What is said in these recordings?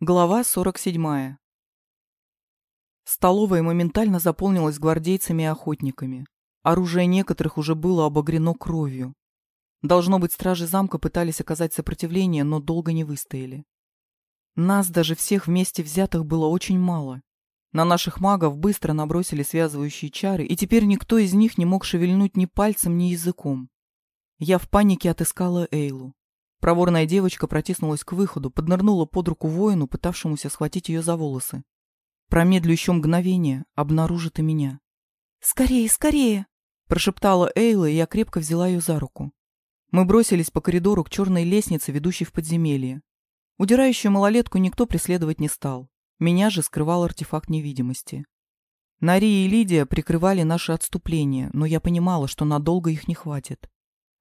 Глава 47. Столовая моментально заполнилась гвардейцами и охотниками. Оружие некоторых уже было обогрено кровью. Должно быть, стражи замка пытались оказать сопротивление, но долго не выстояли. Нас даже всех вместе взятых было очень мало. На наших магов быстро набросили связывающие чары, и теперь никто из них не мог шевельнуть ни пальцем, ни языком. Я в панике отыскала Эйлу. Проворная девочка протиснулась к выходу, поднырнула под руку воину, пытавшемуся схватить ее за волосы. Промедлю еще мгновение, обнаружит и меня. «Скорее, скорее!» – прошептала Эйла, и я крепко взяла ее за руку. Мы бросились по коридору к черной лестнице, ведущей в подземелье. Удирающую малолетку никто преследовать не стал. Меня же скрывал артефакт невидимости. Нария и Лидия прикрывали наше отступление, но я понимала, что надолго их не хватит.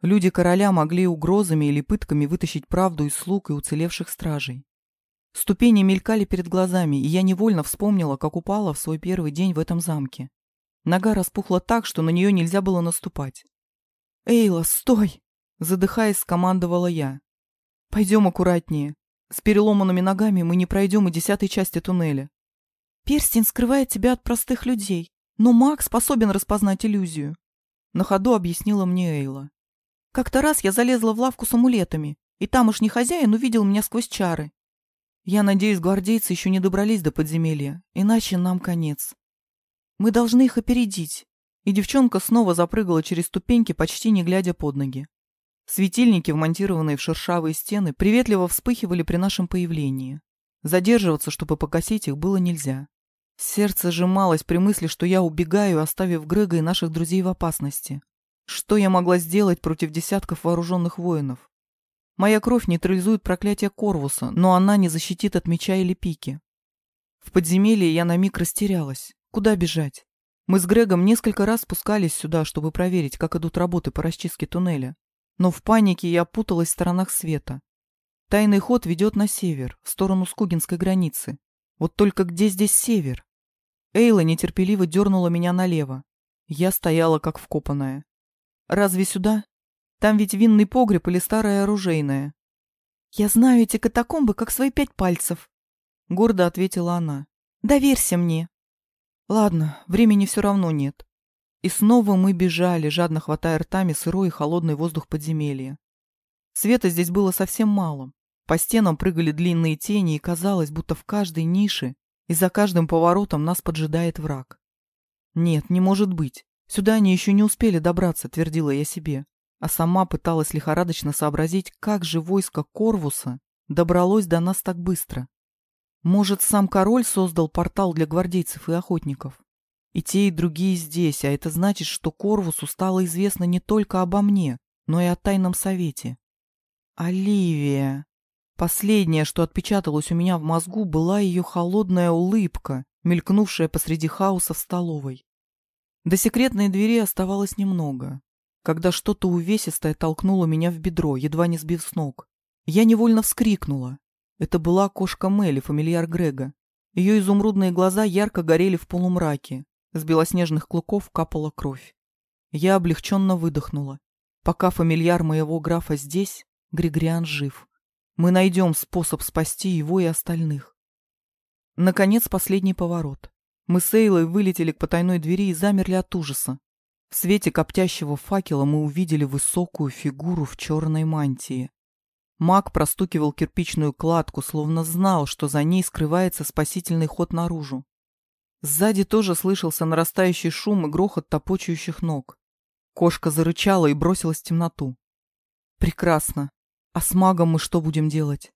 Люди короля могли угрозами или пытками вытащить правду из слуг и уцелевших стражей. Ступени мелькали перед глазами, и я невольно вспомнила, как упала в свой первый день в этом замке. Нога распухла так, что на нее нельзя было наступать. «Эйла, стой!» — задыхаясь, скомандовала я. «Пойдем аккуратнее. С переломанными ногами мы не пройдем и десятой части туннеля». «Перстень скрывает тебя от простых людей, но маг способен распознать иллюзию», — на ходу объяснила мне Эйла. Как-то раз я залезла в лавку с амулетами, и тамошний хозяин увидел меня сквозь чары. Я надеюсь, гвардейцы еще не добрались до подземелья, иначе нам конец. Мы должны их опередить. И девчонка снова запрыгала через ступеньки, почти не глядя под ноги. Светильники, вмонтированные в шершавые стены, приветливо вспыхивали при нашем появлении. Задерживаться, чтобы покосить их, было нельзя. Сердце сжималось при мысли, что я убегаю, оставив Грега и наших друзей в опасности. Что я могла сделать против десятков вооруженных воинов? Моя кровь нейтрализует проклятие Корвуса, но она не защитит от меча или пики. В подземелье я на миг растерялась. Куда бежать? Мы с Грегом несколько раз спускались сюда, чтобы проверить, как идут работы по расчистке туннеля. Но в панике я путалась в сторонах света. Тайный ход ведет на север, в сторону Скугинской границы. Вот только где здесь север? Эйла нетерпеливо дернула меня налево. Я стояла как вкопанная. Разве сюда? Там ведь винный погреб или старое оружейное. Я знаю эти катакомбы, как свои пять пальцев. Гордо ответила она. Доверься мне. Ладно, времени все равно нет. И снова мы бежали, жадно хватая ртами сырой и холодный воздух подземелья. Света здесь было совсем мало. По стенам прыгали длинные тени, и казалось, будто в каждой нише и за каждым поворотом нас поджидает враг. Нет, не может быть. Сюда они еще не успели добраться, твердила я себе, а сама пыталась лихорадочно сообразить, как же войско Корвуса добралось до нас так быстро. Может, сам король создал портал для гвардейцев и охотников? И те, и другие здесь, а это значит, что Корвусу стало известно не только обо мне, но и о тайном совете. Оливия. Последнее, что отпечаталось у меня в мозгу, была ее холодная улыбка, мелькнувшая посреди хаоса в столовой. До секретной двери оставалось немного, когда что-то увесистое толкнуло меня в бедро, едва не сбив с ног. Я невольно вскрикнула. Это была кошка Мелли, фамильяр Грега. Ее изумрудные глаза ярко горели в полумраке. С белоснежных клыков капала кровь. Я облегченно выдохнула. Пока фамильяр моего графа здесь, Григориан жив. Мы найдем способ спасти его и остальных. Наконец, последний поворот. Мы с Эйлой вылетели к потайной двери и замерли от ужаса. В свете коптящего факела мы увидели высокую фигуру в черной мантии. Маг простукивал кирпичную кладку, словно знал, что за ней скрывается спасительный ход наружу. Сзади тоже слышался нарастающий шум и грохот топочущих ног. Кошка зарычала и бросилась в темноту. Прекрасно. А с магом мы что будем делать?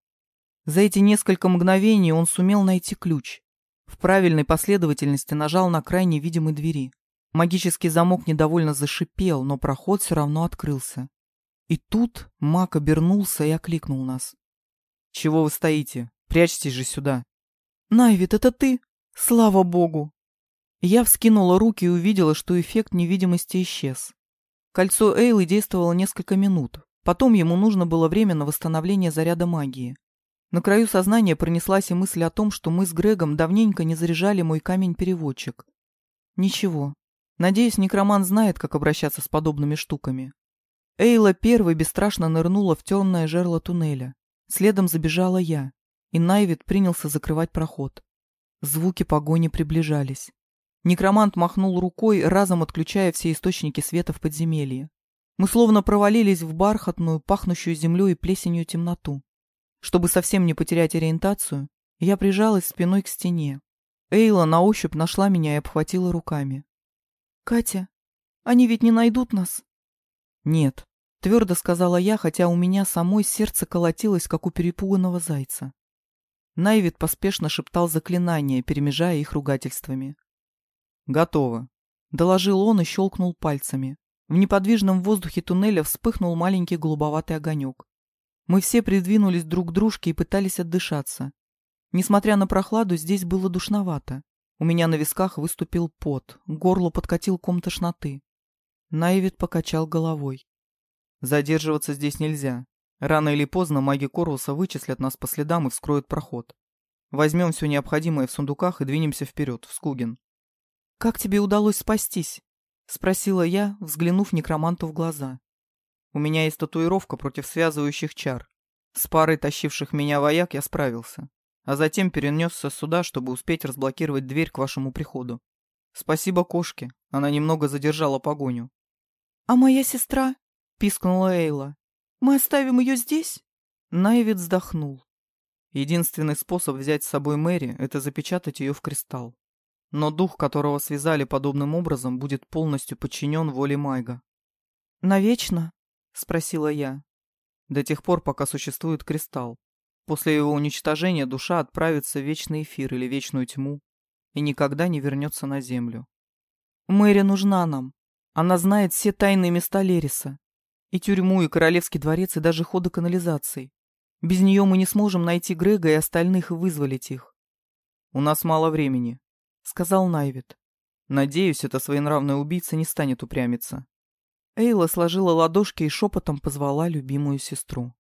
За эти несколько мгновений он сумел найти ключ. В правильной последовательности нажал на крайне видимой двери. Магический замок недовольно зашипел, но проход все равно открылся. И тут маг обернулся и окликнул нас. «Чего вы стоите? Прячьтесь же сюда!» «Найвит, это ты? Слава богу!» Я вскинула руки и увидела, что эффект невидимости исчез. Кольцо Эйлы действовало несколько минут. Потом ему нужно было время на восстановление заряда магии. На краю сознания пронеслась и мысль о том, что мы с Грегом давненько не заряжали мой камень-переводчик. Ничего. Надеюсь, некроман знает, как обращаться с подобными штуками. Эйла первой бесстрашно нырнула в темное жерло туннеля. Следом забежала я. и Найвид принялся закрывать проход. Звуки погони приближались. Некромант махнул рукой, разом отключая все источники света в подземелье. Мы словно провалились в бархатную, пахнущую землей и плесенью темноту. Чтобы совсем не потерять ориентацию, я прижалась спиной к стене. Эйла на ощупь нашла меня и обхватила руками. «Катя, они ведь не найдут нас?» «Нет», — твердо сказала я, хотя у меня самой сердце колотилось, как у перепуганного зайца. Найвид поспешно шептал заклинания, перемежая их ругательствами. «Готово», — доложил он и щелкнул пальцами. В неподвижном воздухе туннеля вспыхнул маленький голубоватый огонек. Мы все придвинулись друг к дружке и пытались отдышаться. Несмотря на прохладу, здесь было душновато. У меня на висках выступил пот, к горлу подкатил ком тошноты. Найвид покачал головой. «Задерживаться здесь нельзя. Рано или поздно маги Корвуса вычислят нас по следам и вскроют проход. Возьмем все необходимое в сундуках и двинемся вперед, в Скуген. «Как тебе удалось спастись?» — спросила я, взглянув некроманту в глаза. «У меня есть татуировка против связывающих чар. С парой тащивших меня вояк я справился, а затем перенесся сюда, чтобы успеть разблокировать дверь к вашему приходу. Спасибо кошке, она немного задержала погоню». «А моя сестра?» — пискнула Эйла. «Мы оставим ее здесь?» Найвид вздохнул. Единственный способ взять с собой Мэри — это запечатать ее в кристалл но дух, которого связали подобным образом, будет полностью подчинен воле Майга. «Навечно?» — спросила я. «До тех пор, пока существует кристалл. После его уничтожения душа отправится в вечный эфир или вечную тьму и никогда не вернется на землю. Мэри нужна нам. Она знает все тайные места Лериса. И тюрьму, и королевский дворец, и даже ходы канализации. Без нее мы не сможем найти Грега и остальных и вызволить их. У нас мало времени, сказал Найвит. Надеюсь, эта своенравная убийца не станет упрямиться. Эйла сложила ладошки и шепотом позвала любимую сестру.